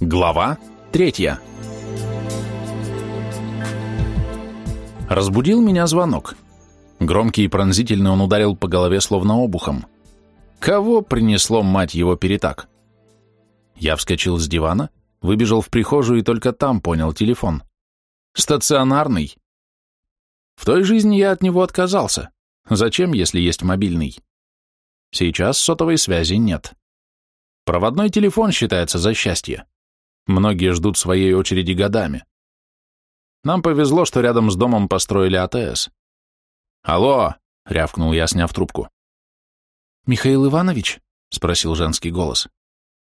Глава третья Разбудил меня звонок. Громкий и пронзительный он ударил по голове словно обухом. Кого принесло, мать его, перетак? Я вскочил с дивана, выбежал в прихожую и только там понял телефон. Стационарный. В той жизни я от него отказался. Зачем, если есть мобильный? Сейчас сотовой связи нет. Проводной телефон считается за счастье. Многие ждут своей очереди годами. Нам повезло, что рядом с домом построили АТС. «Алло!» — рявкнул я, сняв трубку. «Михаил Иванович?» — спросил женский голос.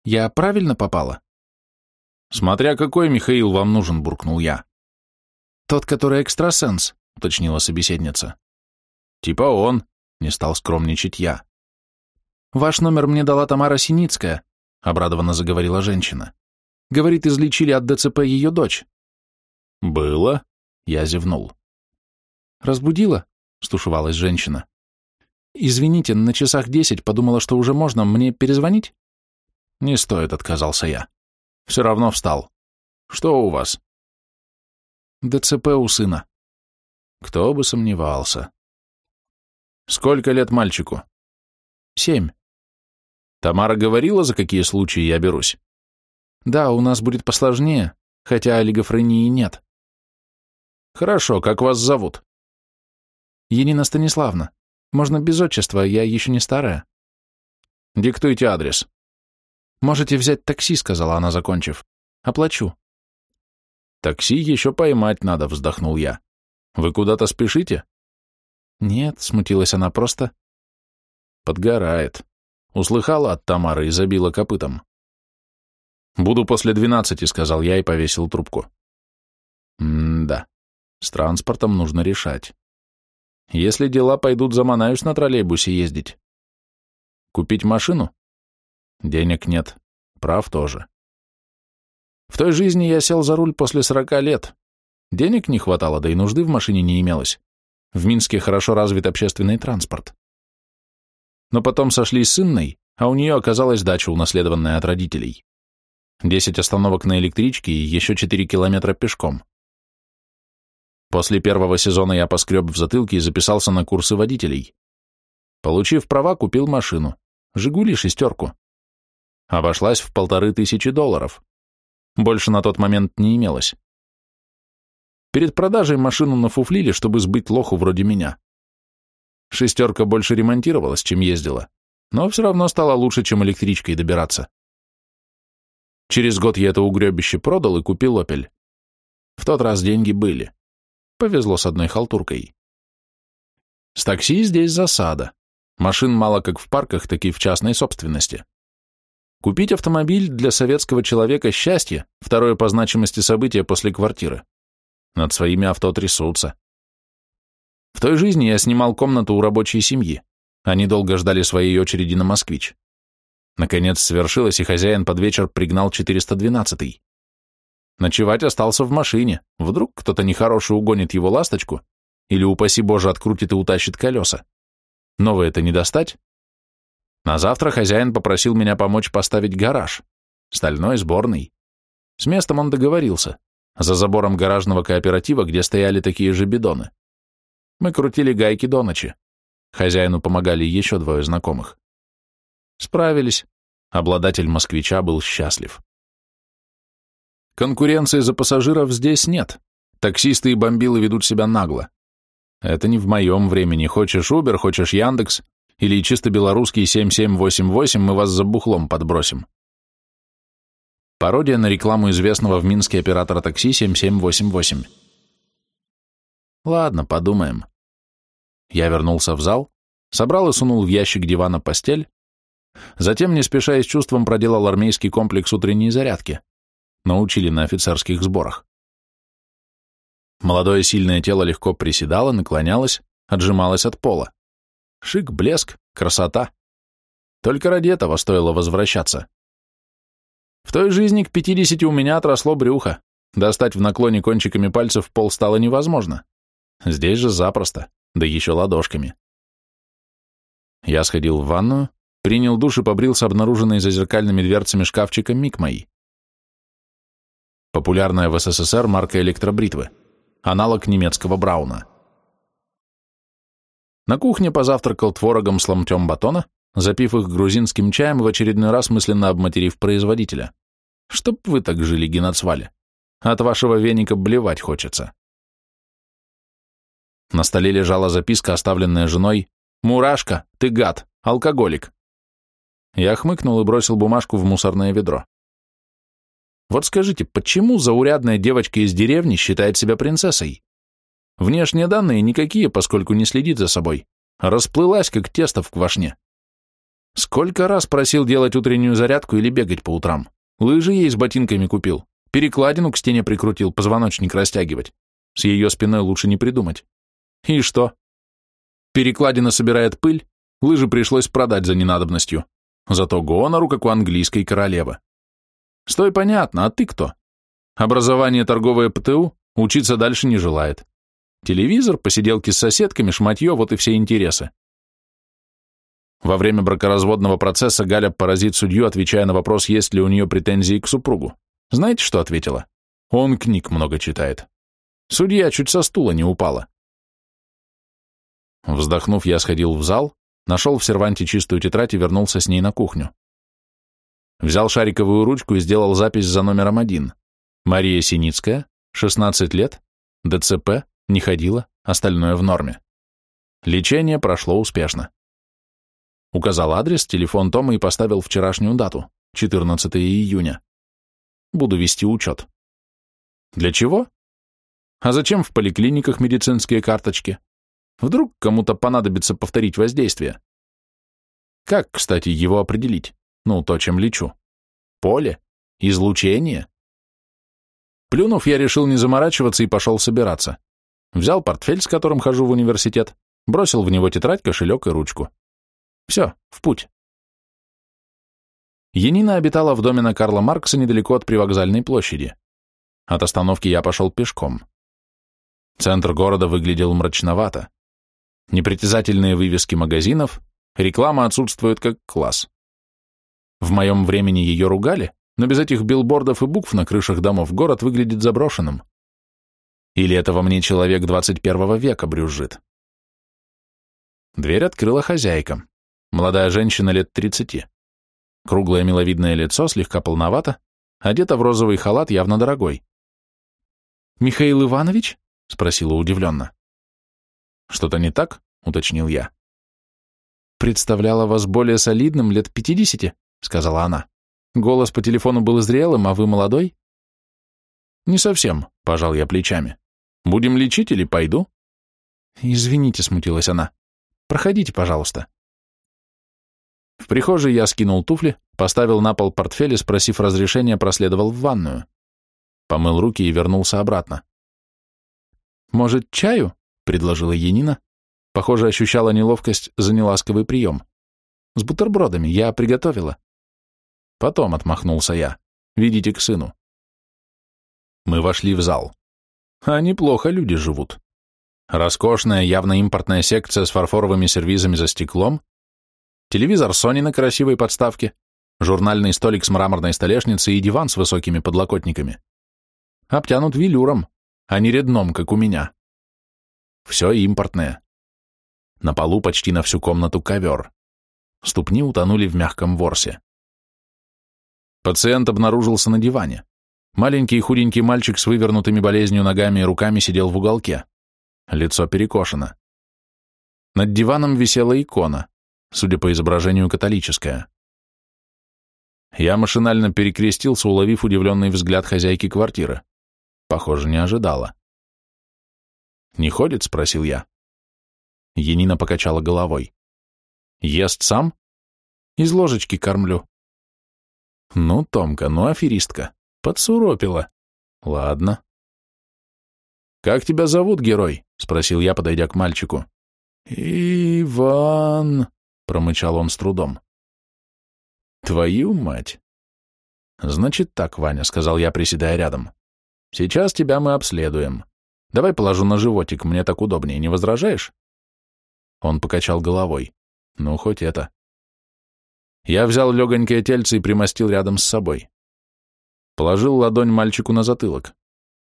«Я правильно попала?» «Смотря какой Михаил вам нужен», — буркнул я. «Тот, который экстрасенс», — уточнила собеседница. «Типа он», — не стал скромничать я. «Ваш номер мне дала Тамара Синицкая», — обрадованно заговорила женщина. «Говорит, излечили от ДЦП ее дочь. «Было?» — я зевнул. «Разбудила?» — стушевалась женщина. «Извините, на часах десять, подумала, что уже можно, мне перезвонить?» «Не стоит», — отказался я. «Все равно встал. Что у вас?» «ДЦП у сына». Кто бы сомневался. «Сколько лет мальчику?» «Семь». «Тамара говорила, за какие случаи я берусь?» «Да, у нас будет посложнее, хотя олигофрении нет». Хорошо, как вас зовут? Енина Станиславна. Можно без отчества, я еще не старая. Диктуйте адрес. Можете взять такси, сказала она, закончив. Оплачу. Такси еще поймать надо, вздохнул я. Вы куда-то спешите? Нет, смутилась она просто. Подгорает. Услыхала от Тамары и забила копытом. «Буду после двенадцати», — сказал я и повесил трубку. М-да. С транспортом нужно решать. Если дела пойдут, заманаюсь на троллейбусе ездить. Купить машину? Денег нет. Прав тоже. В той жизни я сел за руль после сорока лет. Денег не хватало, да и нужды в машине не имелось. В Минске хорошо развит общественный транспорт. Но потом сошлись с Инной, а у нее оказалась дача, унаследованная от родителей. Десять остановок на электричке и еще четыре километра пешком. После первого сезона я поскреб в затылке и записался на курсы водителей. Получив права, купил машину. «Жигули» шестерку. Обошлась в полторы тысячи долларов. Больше на тот момент не имелось. Перед продажей машину нафуфлили, чтобы сбыть лоху вроде меня. Шестерка больше ремонтировалась, чем ездила, но все равно стала лучше, чем электричкой добираться. Через год я это угребище продал и купил «Опель». В тот раз деньги были. Повезло с одной халтуркой. С такси здесь засада. Машин мало как в парках, так и в частной собственности. Купить автомобиль для советского человека – счастье, второе по значимости событие после квартиры. Над своими авто трясутся. В той жизни я снимал комнату у рабочей семьи. Они долго ждали своей очереди на «Москвич». Наконец свершилось, и хозяин под вечер пригнал 412-й. Ночевать остался в машине. Вдруг кто-то нехороший угонит его ласточку или, упаси Боже, открутит и утащит колеса. Новое это не достать? На завтра хозяин попросил меня помочь поставить гараж. Стальной, сборный. С местом он договорился. За забором гаражного кооператива, где стояли такие же бидоны. Мы крутили гайки до ночи. Хозяину помогали еще двое знакомых. Справились. Обладатель москвича был счастлив. Конкуренции за пассажиров здесь нет. Таксисты и бомбилы ведут себя нагло. Это не в моем времени. Хочешь Uber, хочешь Яндекс, или чисто белорусский 7788, мы вас за бухлом подбросим. Пародия на рекламу известного в Минске оператора такси 7788. Ладно, подумаем. Я вернулся в зал, собрал и сунул в ящик дивана постель, затем, не спеша и с чувством, проделал армейский комплекс утренней зарядки научили на офицерских сборах. Молодое сильное тело легко приседало, наклонялось, отжималось от пола. Шик, блеск, красота. Только ради этого стоило возвращаться. В той жизни к пятидесяти у меня отросло брюхо. Достать в наклоне кончиками пальцев пол стало невозможно. Здесь же запросто, да еще ладошками. Я сходил в ванную, принял душ и побрился обнаруженный за зеркальными дверцами шкафчика миг мои. Популярная в СССР марка электробритвы, аналог немецкого Брауна. На кухне позавтракал творогом с ломтем батона, запив их грузинским чаем в очередной раз мысленно обматерив производителя. Чтоб вы так жили, геноцвали. От вашего веника блевать хочется. На столе лежала записка, оставленная женой «Мурашка, ты гад, алкоголик». Я хмыкнул и бросил бумажку в мусорное ведро. Вот скажите, почему заурядная девочка из деревни считает себя принцессой? Внешние данные никакие, поскольку не следит за собой. Расплылась, как тесто в квашне. Сколько раз просил делать утреннюю зарядку или бегать по утрам. Лыжи ей с ботинками купил. Перекладину к стене прикрутил, позвоночник растягивать. С ее спиной лучше не придумать. И что? Перекладина собирает пыль, лыжи пришлось продать за ненадобностью. Зато гонору, как у английской королевы. Стой, понятно, а ты кто? Образование торговое ПТУ, учиться дальше не желает. Телевизор, посиделки с соседками, шматье, вот и все интересы. Во время бракоразводного процесса Галя поразит судью, отвечая на вопрос, есть ли у нее претензии к супругу. Знаете, что ответила? Он книг много читает. Судья чуть со стула не упала. Вздохнув, я сходил в зал, нашел в серванте чистую тетрадь и вернулся с ней на кухню. Взял шариковую ручку и сделал запись за номером один. Мария Синицкая, 16 лет, ДЦП, не ходила, остальное в норме. Лечение прошло успешно. Указал адрес, телефон Тома и поставил вчерашнюю дату, 14 июня. Буду вести учет. Для чего? А зачем в поликлиниках медицинские карточки? Вдруг кому-то понадобится повторить воздействие. Как, кстати, его определить? Ну, то, чем лечу. Поле? Излучение? Плюнув, я решил не заморачиваться и пошел собираться. Взял портфель, с которым хожу в университет, бросил в него тетрадь, кошелек и ручку. Все, в путь. Янина обитала в доме на Карла Маркса недалеко от привокзальной площади. От остановки я пошел пешком. Центр города выглядел мрачновато. Непритязательные вывески магазинов, реклама отсутствует как класс. В моем времени ее ругали, но без этих билбордов и букв на крышах домов город выглядит заброшенным. Или это во мне человек 21 века брюзжит? Дверь открыла хозяйка, молодая женщина лет 30. Круглое миловидное лицо, слегка полновато, одета в розовый халат, явно дорогой. «Михаил Иванович?» — спросила удивленно. «Что-то не так?» — уточнил я. «Представляла вас более солидным, лет пятидесяти?» — сказала она. «Голос по телефону был зрелым, а вы молодой?» «Не совсем», — пожал я плечами. «Будем лечить или пойду?» «Извините», — смутилась она. «Проходите, пожалуйста». В прихожей я скинул туфли, поставил на пол портфель и, спросив разрешения, проследовал в ванную. Помыл руки и вернулся обратно. «Может, чаю?» — предложила Енина. Похоже, ощущала неловкость за неласковый прием. «С бутербродами я приготовила». Потом отмахнулся я. Видите к сыну. Мы вошли в зал. А неплохо люди живут. Роскошная, явно импортная секция с фарфоровыми сервизами за стеклом, телевизор Sony на красивой подставке, журнальный столик с мраморной столешницей и диван с высокими подлокотниками. Обтянут велюром, а не редном, как у меня. Все импортное. На полу почти на всю комнату ковер. Ступни утонули в мягком ворсе. Пациент обнаружился на диване. Маленький худенький мальчик с вывернутыми болезнью ногами и руками сидел в уголке. Лицо перекошено. Над диваном висела икона, судя по изображению католическая. Я машинально перекрестился, уловив удивленный взгляд хозяйки квартиры. Похоже, не ожидала. «Не ходит?» — спросил я. Енина покачала головой. «Ест сам?» «Из ложечки кормлю», ну, Томка, ну, аферистка. Подсуропила. Ладно. «Как тебя зовут, герой?» — спросил я, подойдя к мальчику. «Иван», — промычал он с трудом. «Твою мать!» «Значит так, Ваня», — сказал я, приседая рядом. «Сейчас тебя мы обследуем. Давай положу на животик, мне так удобнее, не возражаешь?» Он покачал головой. «Ну, хоть это». Я взял легонькое тельце и примостил рядом с собой. Положил ладонь мальчику на затылок.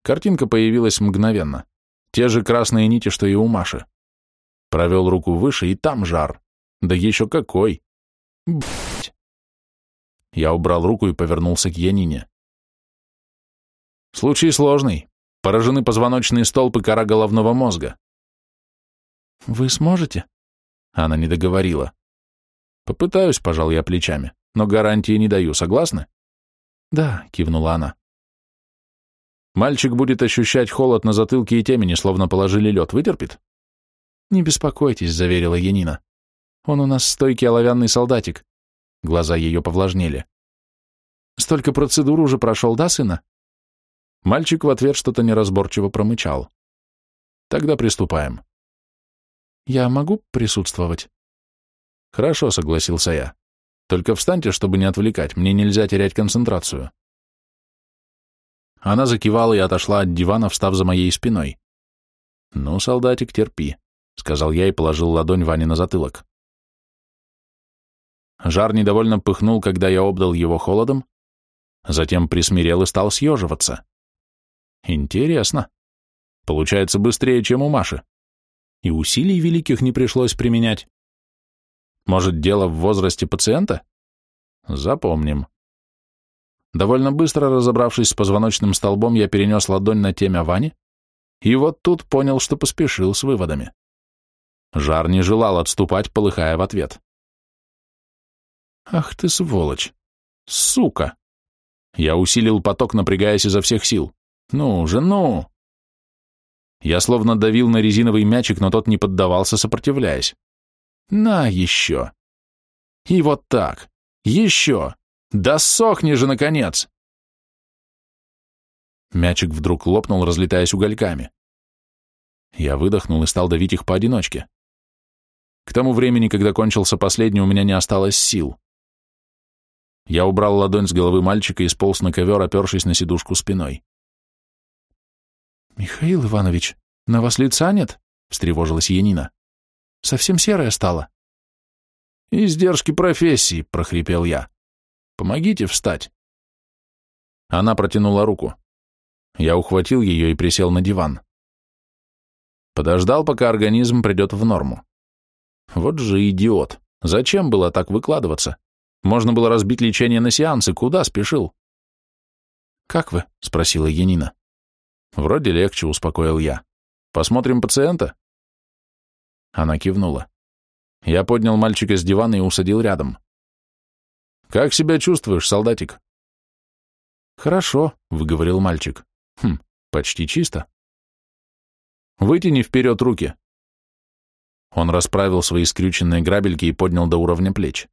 Картинка появилась мгновенно. Те же красные нити, что и у Маши. Провел руку выше, и там жар. Да еще какой! Б***ь. Я убрал руку и повернулся к Янине. Случай сложный. Поражены позвоночные столбы кора головного мозга. «Вы сможете?» Она не договорила. «Попытаюсь», — пожал я плечами, «но гарантии не даю, согласны?» «Да», — кивнула она. «Мальчик будет ощущать холод на затылке и темени, словно положили лед. Вытерпит?» «Не беспокойтесь», — заверила Янина. «Он у нас стойкий оловянный солдатик». Глаза ее повлажнели. «Столько процедур уже прошел, да, сына?» Мальчик в ответ что-то неразборчиво промычал. «Тогда приступаем». «Я могу присутствовать?» «Хорошо», — согласился я. «Только встаньте, чтобы не отвлекать, мне нельзя терять концентрацию». Она закивала и отошла от дивана, встав за моей спиной. «Ну, солдатик, терпи», — сказал я и положил ладонь Ване на затылок. Жар недовольно пыхнул, когда я обдал его холодом, затем присмирел и стал съеживаться. Интересно. Получается быстрее, чем у Маши. И усилий великих не пришлось применять. Может, дело в возрасте пациента? Запомним. Довольно быстро разобравшись с позвоночным столбом, я перенес ладонь на темя Вани, и вот тут понял, что поспешил с выводами. Жар не желал отступать, полыхая в ответ. «Ах ты сволочь! Сука!» Я усилил поток, напрягаясь изо всех сил. «Ну же, ну!» Я словно давил на резиновый мячик, но тот не поддавался, сопротивляясь. «На, еще!» «И вот так! Еще! Да сохни же, наконец!» Мячик вдруг лопнул, разлетаясь угольками. Я выдохнул и стал давить их поодиночке. К тому времени, когда кончился последний, у меня не осталось сил. Я убрал ладонь с головы мальчика и сполз на ковер, опершись на сидушку спиной. «Михаил Иванович, на вас лица нет?» — встревожилась Янина. «Совсем серая стала». «Издержки профессии», — прохрипел я. «Помогите встать». Она протянула руку. Я ухватил ее и присел на диван. Подождал, пока организм придет в норму. Вот же идиот. Зачем было так выкладываться? Можно было разбить лечение на сеансы. Куда спешил? «Как вы?» — спросила Янина. Вроде легче, успокоил я. Посмотрим пациента? Она кивнула. Я поднял мальчика с дивана и усадил рядом. Как себя чувствуешь, солдатик? Хорошо, выговорил мальчик. Хм, почти чисто. Вытяни вперед руки. Он расправил свои скрюченные грабельки и поднял до уровня плеч.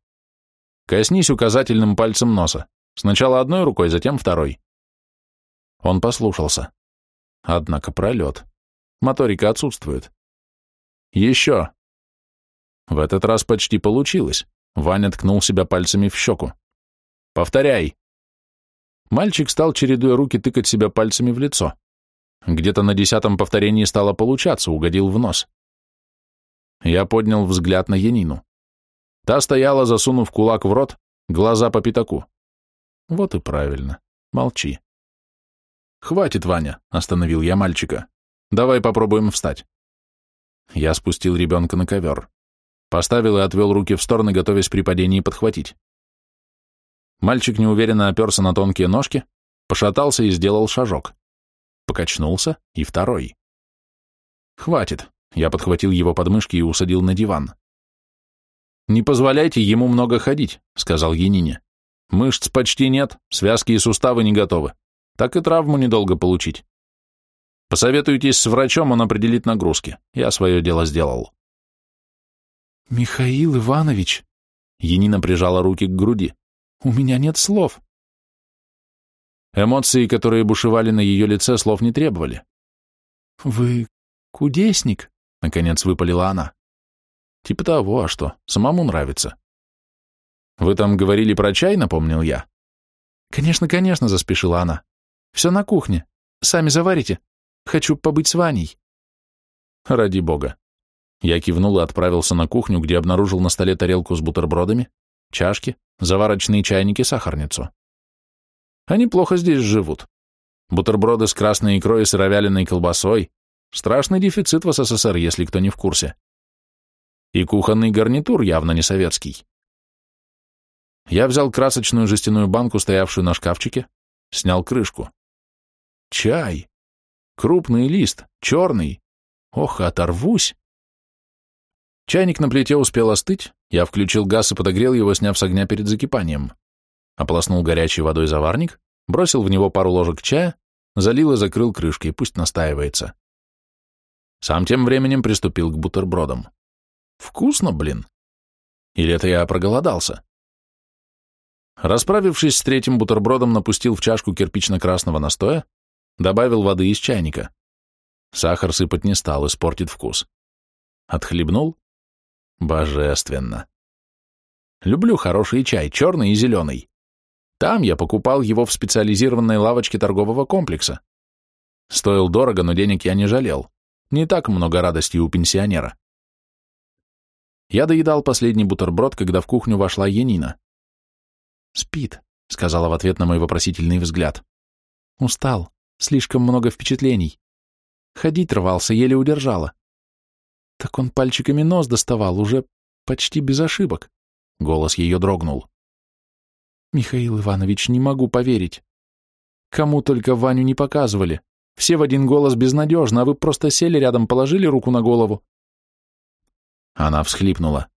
Коснись указательным пальцем носа. Сначала одной рукой, затем второй. Он послушался. Однако пролет. Моторика отсутствует. Еще. В этот раз почти получилось. Ваня ткнул себя пальцами в щеку. Повторяй. Мальчик стал, чередуя руки, тыкать себя пальцами в лицо. Где-то на десятом повторении стало получаться, угодил в нос. Я поднял взгляд на Янину. Та стояла, засунув кулак в рот, глаза по пятаку. Вот и правильно. Молчи. «Хватит, Ваня», — остановил я мальчика. «Давай попробуем встать». Я спустил ребенка на ковер. Поставил и отвел руки в стороны, готовясь при падении подхватить. Мальчик неуверенно оперся на тонкие ножки, пошатался и сделал шажок. Покачнулся и второй. «Хватит», — я подхватил его подмышки и усадил на диван. «Не позволяйте ему много ходить», — сказал Янине. «Мышц почти нет, связки и суставы не готовы так и травму недолго получить. Посоветуйтесь с врачом, он определит нагрузки. Я свое дело сделал. Михаил Иванович, Енина прижала руки к груди. У меня нет слов. Эмоции, которые бушевали на ее лице, слов не требовали. Вы кудесник? Наконец выпалила она. Типа того, а что, самому нравится. Вы там говорили про чай, напомнил я. Конечно, конечно, заспешила она. Все на кухне. Сами заварите. Хочу побыть с Ваней. Ради бога. Я кивнул и отправился на кухню, где обнаружил на столе тарелку с бутербродами, чашки, заварочные чайники, сахарницу. Они плохо здесь живут. Бутерброды с красной икрой и сыровяленой колбасой. Страшный дефицит в СССР, если кто не в курсе. И кухонный гарнитур явно не советский. Я взял красочную жестяную банку, стоявшую на шкафчике, снял крышку. Чай. Крупный лист, черный. Ох, оторвусь. Чайник на плите успел остыть, я включил газ и подогрел его, сняв с огня перед закипанием. Ополоснул горячей водой заварник, бросил в него пару ложек чая, залил и закрыл крышкой, пусть настаивается. Сам тем временем приступил к бутербродам. Вкусно, блин. Или это я проголодался? Расправившись с третьим бутербродом, напустил в чашку кирпично-красного настоя, добавил воды из чайника. Сахар сыпать не стал, испортит вкус. Отхлебнул, Божественно. Люблю хороший чай, черный и зеленый. Там я покупал его в специализированной лавочке торгового комплекса. Стоил дорого, но денег я не жалел. Не так много радости у пенсионера. Я доедал последний бутерброд, когда в кухню вошла Янина. «Спит», — сказала в ответ на мой вопросительный взгляд. «Устал. Слишком много впечатлений. Ходить рвался, еле удержала. Так он пальчиками нос доставал, уже почти без ошибок. Голос ее дрогнул. Михаил Иванович, не могу поверить. Кому только Ваню не показывали. Все в один голос безнадежно, а вы просто сели рядом, положили руку на голову. Она всхлипнула.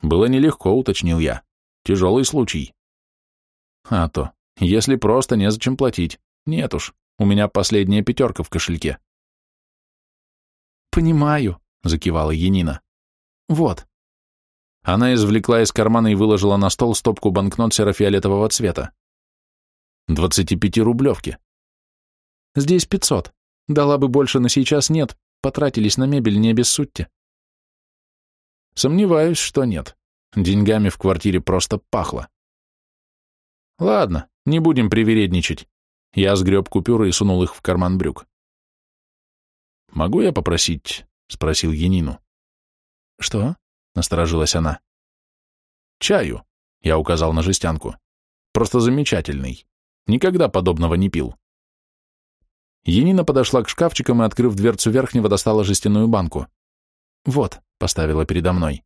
Было нелегко, уточнил я. Тяжелый случай. А то, если просто, незачем платить. Нет уж, у меня последняя пятерка в кошельке. Понимаю, закивала Енина. Вот. Она извлекла из кармана и выложила на стол стопку банкнот серо-фиолетового цвета. Двадцати пяти рублевки. Здесь пятьсот. Дала бы больше, но сейчас нет. Потратились на мебель, не обессудьте. Сомневаюсь, что нет. Деньгами в квартире просто пахло. Ладно, не будем привередничать. Я сгреб купюры и сунул их в карман брюк. Могу я попросить — спросил Янину. «Что?» — насторожилась она. «Чаю», — я указал на жестянку. «Просто замечательный. Никогда подобного не пил». Янина подошла к шкафчикам и, открыв дверцу верхнего, достала жестяную банку. «Вот», — поставила передо мной.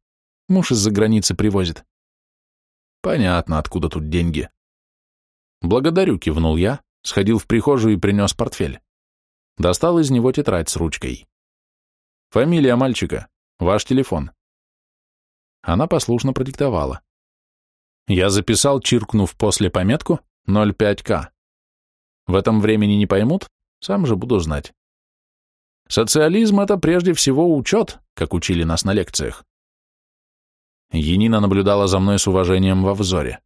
«Муж из-за границы привозит». «Понятно, откуда тут деньги». «Благодарю», — кивнул я, сходил в прихожую и принес портфель. Достал из него тетрадь с ручкой. Фамилия мальчика. Ваш телефон. Она послушно продиктовала. Я записал, чиркнув после пометку 05К. В этом времени не поймут, сам же буду знать. Социализм — это прежде всего учет, как учили нас на лекциях. Енина наблюдала за мной с уважением во взоре.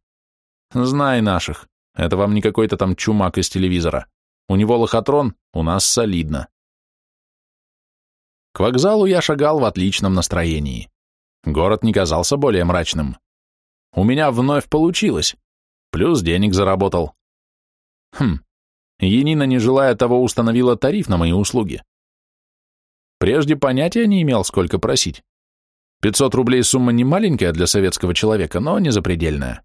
Знай наших, это вам не какой-то там чумак из телевизора. У него лохотрон, у нас солидно. К вокзалу я шагал в отличном настроении. Город не казался более мрачным. У меня вновь получилось. Плюс денег заработал. Хм, Енина, не желая того, установила тариф на мои услуги. Прежде понятия не имел, сколько просить. 500 рублей сумма не маленькая для советского человека, но не запредельная.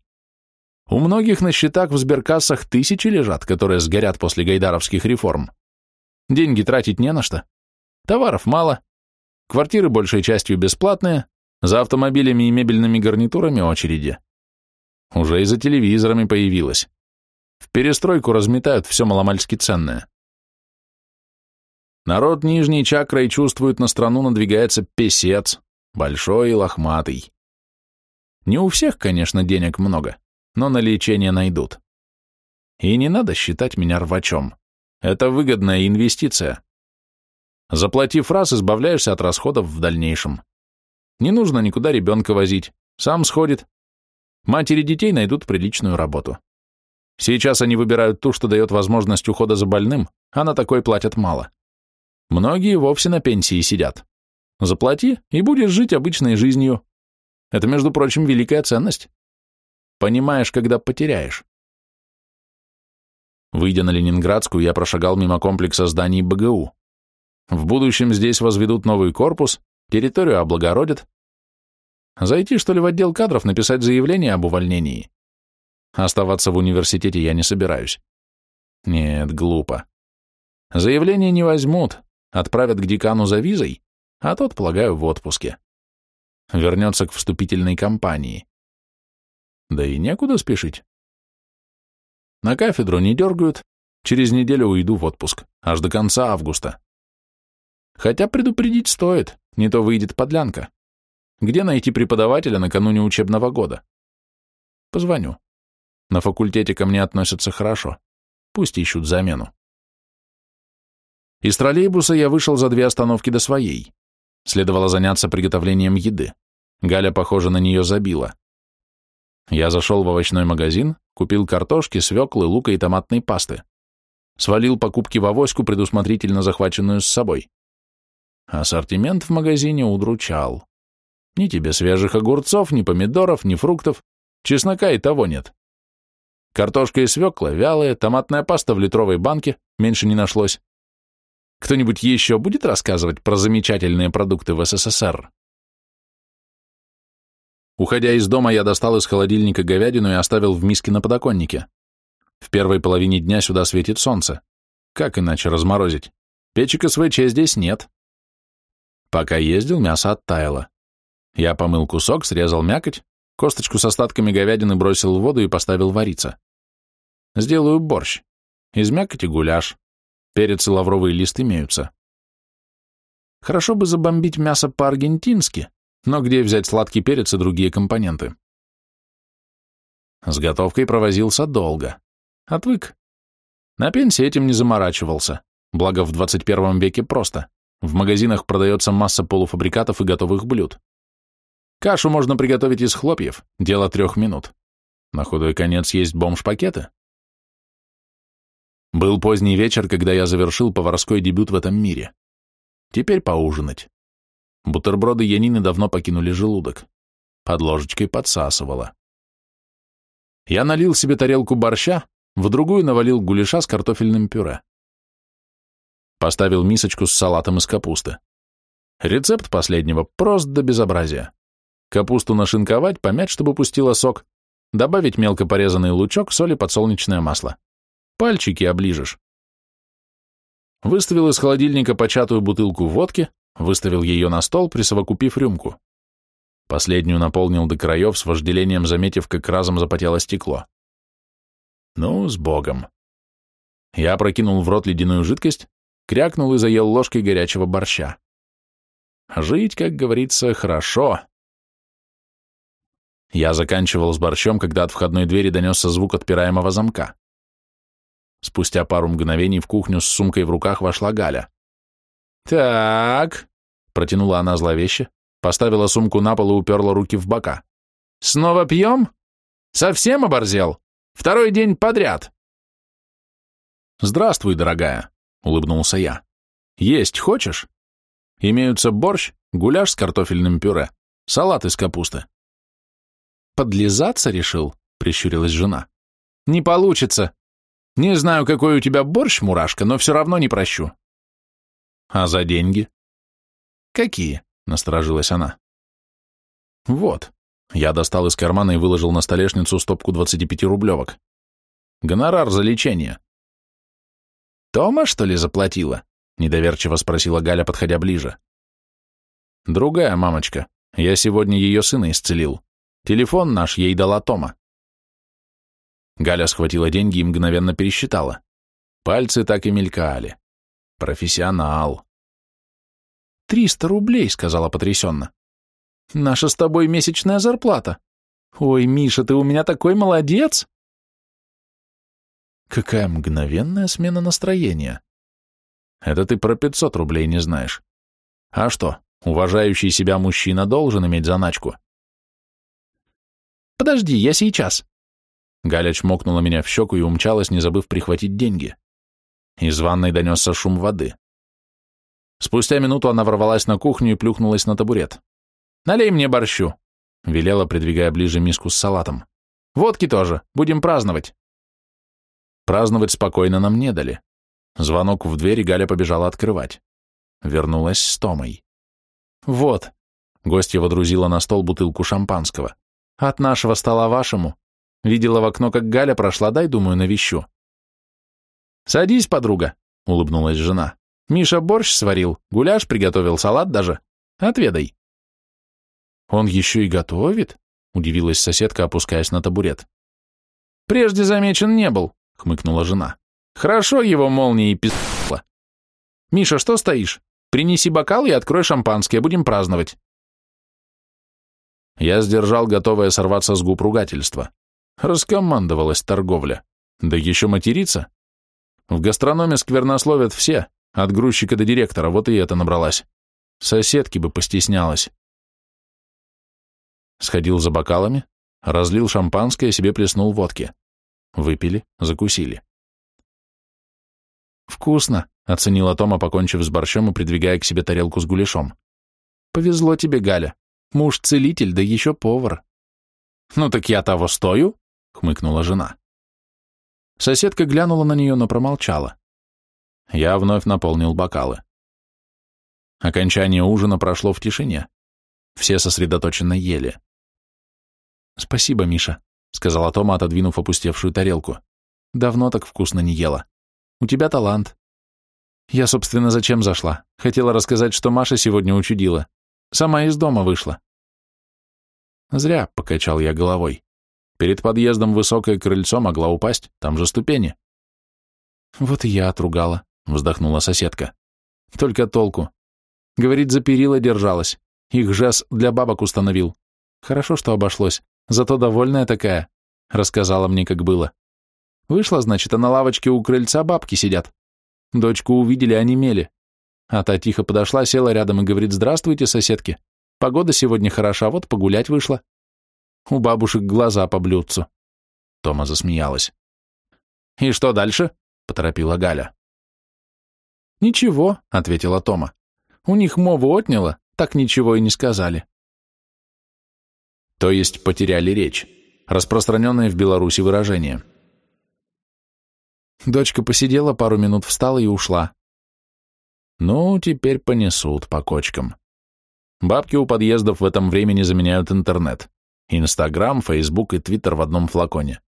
У многих на счетах в сберкассах тысячи лежат, которые сгорят после гайдаровских реформ. Деньги тратить не на что. Товаров мало, квартиры большей частью бесплатные, за автомобилями и мебельными гарнитурами очереди. Уже и за телевизорами появилась. В перестройку разметают все маломальски ценное. Народ нижней чакрой чувствует, на страну надвигается песец, большой и лохматый. Не у всех, конечно, денег много, но на лечение найдут. И не надо считать меня рвачом. Это выгодная инвестиция. Заплатив раз, избавляешься от расходов в дальнейшем. Не нужно никуда ребенка возить, сам сходит. Матери детей найдут приличную работу. Сейчас они выбирают ту, что дает возможность ухода за больным, а на такой платят мало. Многие вовсе на пенсии сидят. Заплати, и будешь жить обычной жизнью. Это, между прочим, великая ценность. Понимаешь, когда потеряешь. Выйдя на Ленинградскую, я прошагал мимо комплекса зданий БГУ. В будущем здесь возведут новый корпус, территорию облагородят. Зайти, что ли, в отдел кадров, написать заявление об увольнении Оставаться в университете я не собираюсь. Нет, глупо. Заявление не возьмут, отправят к декану за визой, а тот, полагаю, в отпуске. Вернется к вступительной кампании. Да и некуда спешить. На кафедру не дергают, через неделю уйду в отпуск, аж до конца августа. Хотя предупредить стоит, не то выйдет подлянка. Где найти преподавателя накануне учебного года? Позвоню. На факультете ко мне относятся хорошо. Пусть ищут замену. Из троллейбуса я вышел за две остановки до своей. Следовало заняться приготовлением еды. Галя, похоже, на нее забила. Я зашел в овощной магазин, купил картошки, свеклы, лука и томатной пасты. Свалил покупки в авоську, предусмотрительно захваченную с собой. Ассортимент в магазине удручал. Ни тебе свежих огурцов, ни помидоров, ни фруктов, чеснока и того нет. Картошка и свекла вялые, томатная паста в литровой банке, меньше не нашлось. Кто-нибудь еще будет рассказывать про замечательные продукты в СССР? Уходя из дома, я достал из холодильника говядину и оставил в миске на подоконнике. В первой половине дня сюда светит солнце. Как иначе разморозить? Печек СВЧ здесь нет. Пока ездил, мясо оттаяло. Я помыл кусок, срезал мякоть, косточку с остатками говядины бросил в воду и поставил вариться. Сделаю борщ. Из мякоти гуляш. Перец и лавровый лист имеются. Хорошо бы забомбить мясо по-аргентински, но где взять сладкий перец и другие компоненты? С готовкой провозился долго. Отвык. На пенсии этим не заморачивался, благо в 21 веке просто. В магазинах продается масса полуфабрикатов и готовых блюд. Кашу можно приготовить из хлопьев, дело трех минут. На худой конец есть бомж-пакеты. Был поздний вечер, когда я завершил поварской дебют в этом мире. Теперь поужинать. Бутерброды Янины давно покинули желудок. Под ложечкой подсасывало. Я налил себе тарелку борща, в другую навалил гуляша с картофельным пюре. Поставил мисочку с салатом из капусты. Рецепт последнего прост до безобразия. Капусту нашинковать, помять, чтобы пустила сок, добавить мелко порезанный лучок, соль и подсолнечное масло. Пальчики оближешь. Выставил из холодильника початую бутылку водки, выставил ее на стол, присовокупив рюмку. Последнюю наполнил до краев, с вожделением заметив, как разом запотело стекло. Ну, с Богом. Я прокинул в рот ледяную жидкость, крякнул и заел ложкой горячего борща. Жить, как говорится, хорошо. Я заканчивал с борщом, когда от входной двери донесся звук отпираемого замка. Спустя пару мгновений в кухню с сумкой в руках вошла Галя. «Так», — протянула она зловеще, поставила сумку на пол и уперла руки в бока. «Снова пьем? Совсем оборзел? Второй день подряд!» «Здравствуй, дорогая», — улыбнулся я. «Есть хочешь? Имеются борщ, гуляш с картофельным пюре, салат из капусты». «Подлизаться решил?» — прищурилась жена. «Не получится. Не знаю, какой у тебя борщ, мурашка, но все равно не прощу». «А за деньги?» «Какие?» — насторожилась она. «Вот». Я достал из кармана и выложил на столешницу стопку 25-рублевок. «Гонорар за лечение». «Тома, что ли, заплатила?» — недоверчиво спросила Галя, подходя ближе. «Другая мамочка. Я сегодня ее сына исцелил. Телефон наш ей дала Тома». Галя схватила деньги и мгновенно пересчитала. Пальцы так и мелькали. Профессионал. «Триста рублей», — сказала потрясенно. «Наша с тобой месячная зарплата. Ой, Миша, ты у меня такой молодец!» Какая мгновенная смена настроения. Это ты про пятьсот рублей не знаешь. А что, уважающий себя мужчина должен иметь заначку? Подожди, я сейчас. Галя чмокнула меня в щеку и умчалась, не забыв прихватить деньги. Из ванной донесся шум воды. Спустя минуту она ворвалась на кухню и плюхнулась на табурет. «Налей мне борщу», — велела, придвигая ближе миску с салатом. «Водки тоже, будем праздновать». Праздновать спокойно нам не дали. Звонок в дверь, и Галя побежала открывать. Вернулась с Томой. «Вот», — гостья водрузила на стол бутылку шампанского. «От нашего стола вашему. Видела в окно, как Галя прошла, дай, думаю, навещу. Садись, подруга, улыбнулась жена. Миша борщ сварил, гуляш приготовил, салат даже. Отведай. Он еще и готовит? Удивилась соседка, опускаясь на табурет. Прежде замечен не был, хмыкнула жена. Хорошо его молнией пизла. Миша, что стоишь? Принеси бокал и открой шампанское, будем праздновать. Я сдержал готовое сорваться с губ ругательства. Раскомандовалась торговля. Да еще материться. В гастрономе сквернословят все, от грузчика до директора, вот и это набралась. Соседки бы постеснялась. Сходил за бокалами, разлил шампанское, себе плеснул водки. Выпили, закусили. «Вкусно», — оценила Тома, покончив с борщом и придвигая к себе тарелку с гуляшом. «Повезло тебе, Галя. Муж целитель, да еще повар». «Ну так я того стою», — хмыкнула жена. Соседка глянула на нее, но промолчала. Я вновь наполнил бокалы. Окончание ужина прошло в тишине. Все сосредоточенно ели. «Спасибо, Миша», — сказала Тома, отодвинув опустевшую тарелку. «Давно так вкусно не ела. У тебя талант». «Я, собственно, зачем зашла? Хотела рассказать, что Маша сегодня учудила. Сама из дома вышла». «Зря», — покачал я головой. Перед подъездом высокое крыльцо могла упасть, там же ступени. «Вот и я отругала», — вздохнула соседка. «Только толку. Говорит, за перила держалась. Их жас для бабок установил. Хорошо, что обошлось. Зато довольная такая. Рассказала мне, как было. Вышла, значит, а на лавочке у крыльца бабки сидят. Дочку увидели, онемели. А та тихо подошла, села рядом и говорит, «Здравствуйте, соседки. Погода сегодня хороша, вот погулять вышла». У бабушек глаза по блюдцу. Тома засмеялась. «И что дальше?» — поторопила Галя. «Ничего», — ответила Тома. У них мову отняло, так ничего и не сказали. То есть потеряли речь. Распространенное в Беларуси выражение. Дочка посидела пару минут, встала и ушла. Ну, теперь понесут по кочкам. Бабки у подъездов в этом времени заменяют интернет. Инстаграм, Фейсбук и Твиттер в одном флаконе.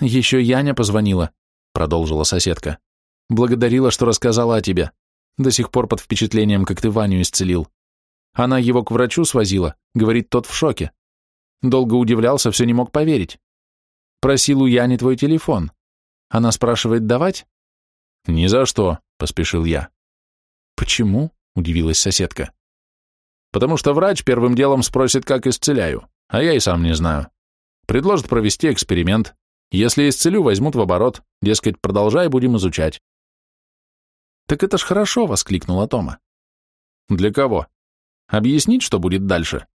«Еще Яня позвонила», — продолжила соседка. «Благодарила, что рассказала о тебе. До сих пор под впечатлением, как ты Ваню исцелил. Она его к врачу свозила, говорит, тот в шоке. Долго удивлялся, все не мог поверить. Просил у Яни твой телефон. Она спрашивает, давать? Ни за что, поспешил я. Почему? Удивилась соседка. Потому что врач первым делом спросит, как исцеляю, а я и сам не знаю. Предложит провести эксперимент. Если исцелю, возьмут в оборот. Дескать, продолжай, будем изучать. «Так это ж хорошо!» — воскликнула Тома. «Для кого? Объяснить, что будет дальше?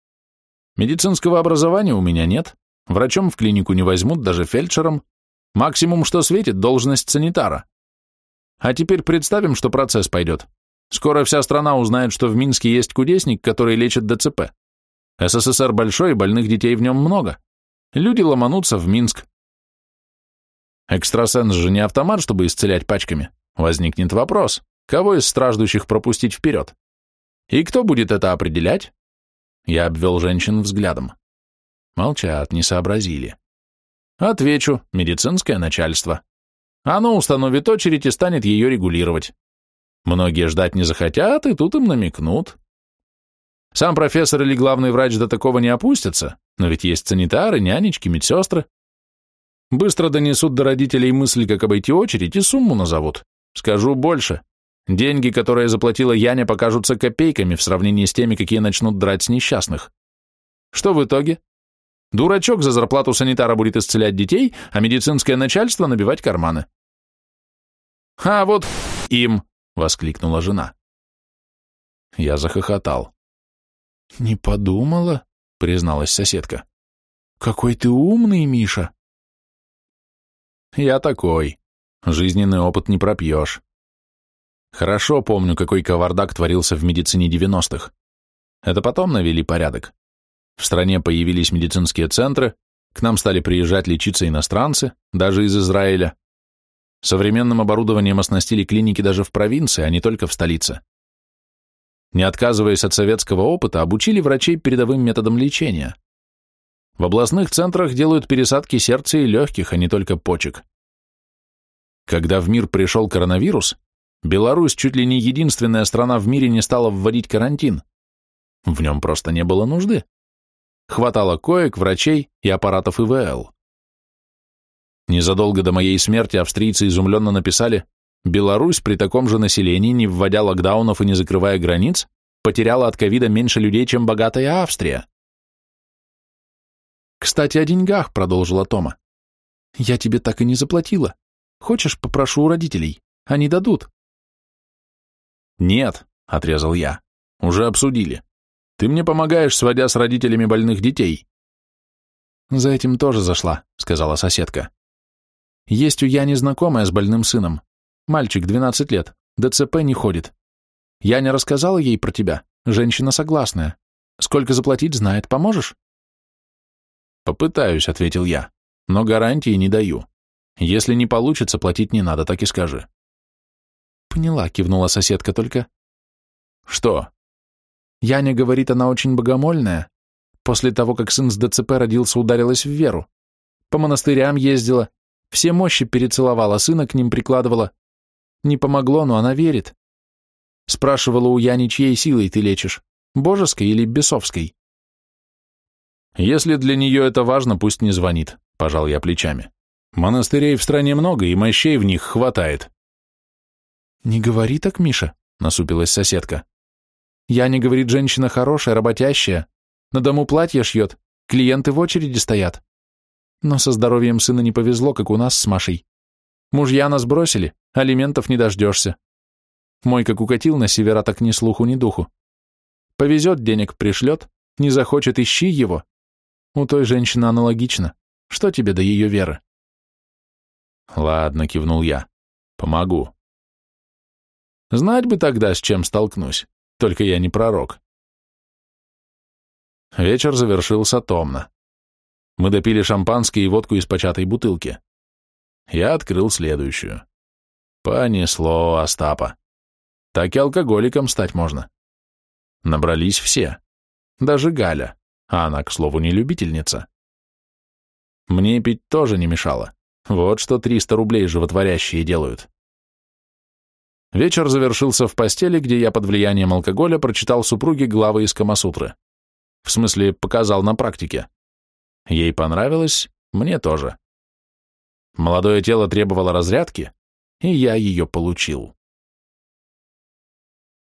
Медицинского образования у меня нет, врачом в клинику не возьмут, даже фельдшером. Максимум, что светит, должность санитара. А теперь представим, что процесс пойдет. Скоро вся страна узнает, что в Минске есть кудесник, который лечит ДЦП. СССР большой, и больных детей в нем много. Люди ломанутся в Минск. Экстрасенс же не автомат, чтобы исцелять пачками. Возникнет вопрос, кого из страждущих пропустить вперед? И кто будет это определять? Я обвел женщин взглядом. Молчат, не сообразили. Отвечу, медицинское начальство. Оно установит очередь и станет ее регулировать. Многие ждать не захотят, и тут им намекнут. Сам профессор или главный врач до такого не опустятся, но ведь есть санитары, нянечки, медсестры. Быстро донесут до родителей мысль, как обойти очередь, и сумму назовут. Скажу больше. Деньги, которые заплатила Яня, покажутся копейками в сравнении с теми, какие начнут драть с несчастных. Что в итоге? Дурачок за зарплату санитара будет исцелять детей, а медицинское начальство набивать карманы. «А вот им!» — воскликнула жена. Я захохотал. «Не подумала?» — призналась соседка. «Какой ты умный, Миша!» «Я такой», Жизненный опыт не пропьешь. Хорошо помню, какой кавардак творился в медицине 90-х. Это потом навели порядок. В стране появились медицинские центры, к нам стали приезжать лечиться иностранцы, даже из Израиля. Современным оборудованием оснастили клиники даже в провинции, а не только в столице. Не отказываясь от советского опыта, обучили врачей передовым методам лечения. В областных центрах делают пересадки сердца и легких, а не только почек. Когда в мир пришел коронавирус, Беларусь чуть ли не единственная страна в мире не стала вводить карантин. В нем просто не было нужды. Хватало коек, врачей и аппаратов ИВЛ. Незадолго до моей смерти австрийцы изумленно написали, Беларусь при таком же населении, не вводя локдаунов и не закрывая границ, потеряла от ковида меньше людей, чем богатая Австрия. «Кстати, о деньгах», — продолжила Тома. «Я тебе так и не заплатила. Хочешь, попрошу у родителей? Они дадут». «Нет», — отрезал я, — «уже обсудили. Ты мне помогаешь, сводя с родителями больных детей». «За этим тоже зашла», — сказала соседка. «Есть у Яни знакомая с больным сыном. Мальчик, 12 лет, ДЦП не ходит. Я не рассказала ей про тебя, женщина согласная. Сколько заплатить, знает, поможешь?» «Попытаюсь», — ответил я, — «но гарантии не даю. Если не получится, платить не надо, так и скажи». «Поняла», — кивнула соседка, — «только...» «Что?» Яня говорит, она очень богомольная. После того, как сын с ДЦП родился, ударилась в веру. По монастырям ездила, все мощи перецеловала, сына к ним прикладывала. Не помогло, но она верит. Спрашивала у Яни, чьей силой ты лечишь, божеской или бесовской? Если для нее это важно, пусть не звонит, пожал я плечами. Монастырей в стране много, и мощей в них хватает. Не говори так, Миша, насупилась соседка. Яня говорит, женщина хорошая, работящая, на дому платье шьет, клиенты в очереди стоят. Но со здоровьем сына не повезло, как у нас с Машей. Мужья нас бросили, алиментов не дождешься. Мой как укатил на севера, так ни слуху, ни духу. Повезет, денег пришлет, не захочет, ищи его. У той женщины аналогично. Что тебе до ее веры? Ладно, кивнул я. Помогу. Знать бы тогда, с чем столкнусь. Только я не пророк. Вечер завершился томно. Мы допили шампанское и водку из початой бутылки. Я открыл следующую. Понесло Остапа. Так и алкоголиком стать можно. Набрались все. Даже Галя, а она, к слову, не любительница. Мне пить тоже не мешало. Вот что 300 рублей животворящие делают. Вечер завершился в постели, где я под влиянием алкоголя прочитал супруге главы из Камасутры. В смысле, показал на практике. Ей понравилось, мне тоже. Молодое тело требовало разрядки, и я ее получил.